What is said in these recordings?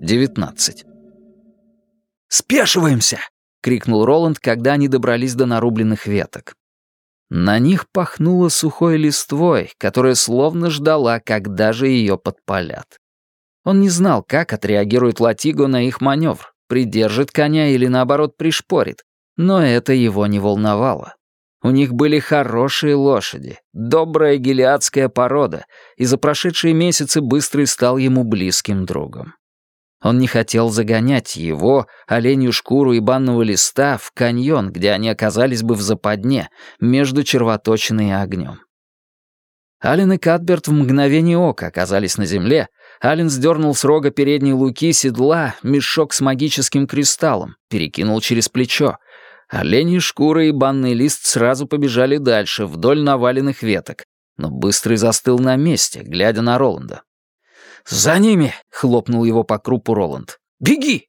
19. «Спешиваемся!» — крикнул Роланд, когда они добрались до нарубленных веток. На них пахнуло сухой листвой, которая словно ждала, когда же ее подпалят. Он не знал, как отреагирует Латиго на их маневр, придержит коня или, наоборот, пришпорит, но это его не волновало. У них были хорошие лошади, добрая гелиадская порода, и за прошедшие месяцы Быстрый стал ему близким другом. Он не хотел загонять его, оленью шкуру и банного листа, в каньон, где они оказались бы в западне, между червоточиной и огнем. Ален и Кадберт в мгновение ока оказались на земле. Ален сдернул с рога передней луки седла мешок с магическим кристаллом, перекинул через плечо. Оленьи шкура и банный лист сразу побежали дальше, вдоль наваленных веток, но Быстрый застыл на месте, глядя на Роланда. «За ними!» — хлопнул его по крупу Роланд. «Беги!»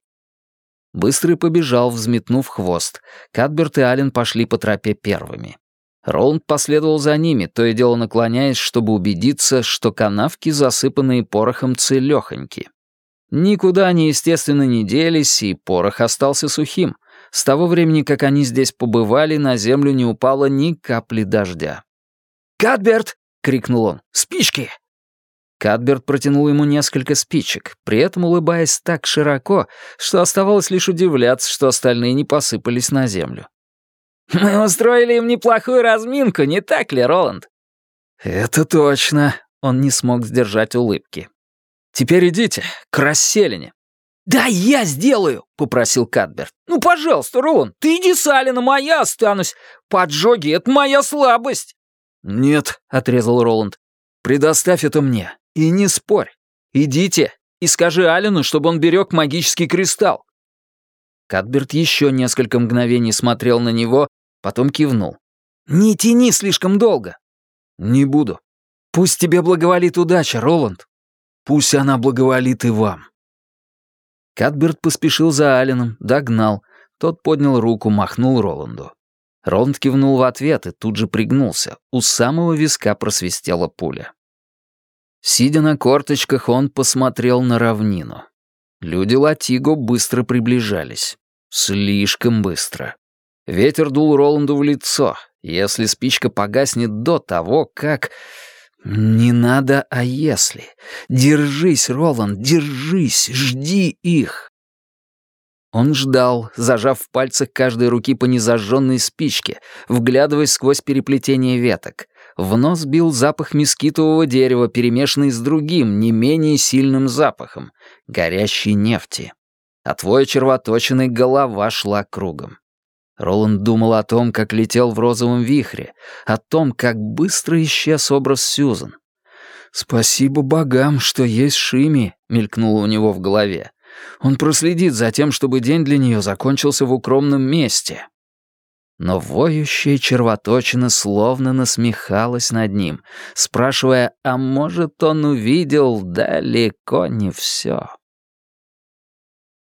Быстрый побежал, взметнув хвост. Кадберт и Ален пошли по тропе первыми. Роланд последовал за ними, то и дело наклоняясь, чтобы убедиться, что канавки, засыпанные порохом, целёхоньки. Никуда они, естественно, не делись, и порох остался сухим. С того времени, как они здесь побывали, на землю не упало ни капли дождя. «Кадберт!» — крикнул он. «Спички!» Кадберт протянул ему несколько спичек, при этом улыбаясь так широко, что оставалось лишь удивляться, что остальные не посыпались на землю. «Мы устроили им неплохую разминку, не так ли, Роланд?» «Это точно», — он не смог сдержать улыбки. «Теперь идите, к расселине». «Да я сделаю!» — попросил Кадберт. «Ну, пожалуйста, Роланд, ты иди с Алином, а я останусь. Поджоги — это моя слабость». «Нет», — отрезал Роланд. «Предоставь это мне. И не спорь. Идите и скажи Алину, чтобы он берег магический кристалл. Кадберт еще несколько мгновений смотрел на него, потом кивнул. «Не тяни слишком долго». «Не буду. Пусть тебе благоволит удача, Роланд. Пусть она благоволит и вам». Кадберт поспешил за Алином, догнал. Тот поднял руку, махнул Роланду. Роланд кивнул в ответ и тут же пригнулся. У самого виска просвистела пуля. Сидя на корточках, он посмотрел на равнину. Люди Латиго быстро приближались. Слишком быстро. Ветер дул Роланду в лицо. Если спичка погаснет до того, как... Не надо, а если. Держись, Роланд, держись, жди их. Он ждал, зажав в пальцах каждой руки по незажженной спичке, вглядываясь сквозь переплетение веток. В нос бил запах мескитового дерева, перемешанный с другим, не менее сильным запахом — горящей нефти. От твоя червоточиной голова шла кругом. Роланд думал о том, как летел в розовом вихре, о том, как быстро исчез образ Сьюзан. «Спасибо богам, что есть Шими», — мелькнуло у него в голове. «Он проследит за тем, чтобы день для нее закончился в укромном месте» но воющая червоточина словно насмехалась над ним, спрашивая, а может, он увидел далеко не все.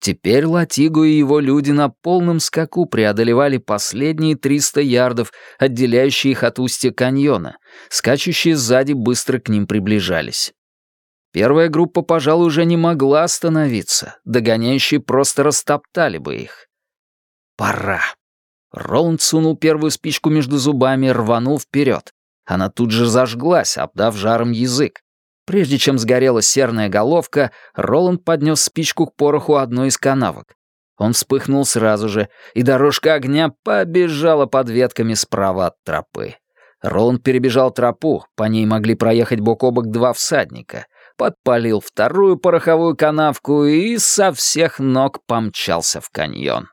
Теперь Латигу и его люди на полном скаку преодолевали последние 300 ярдов, отделяющие их от устья каньона. Скачущие сзади быстро к ним приближались. Первая группа, пожалуй, уже не могла остановиться. Догоняющие просто растоптали бы их. Пора. Роланд сунул первую спичку между зубами и рванул вперед. Она тут же зажглась, обдав жаром язык. Прежде чем сгорела серная головка, Роланд поднес спичку к пороху одной из канавок. Он вспыхнул сразу же, и дорожка огня побежала под ветками справа от тропы. Роланд перебежал тропу, по ней могли проехать бок о бок два всадника, подпалил вторую пороховую канавку и со всех ног помчался в каньон.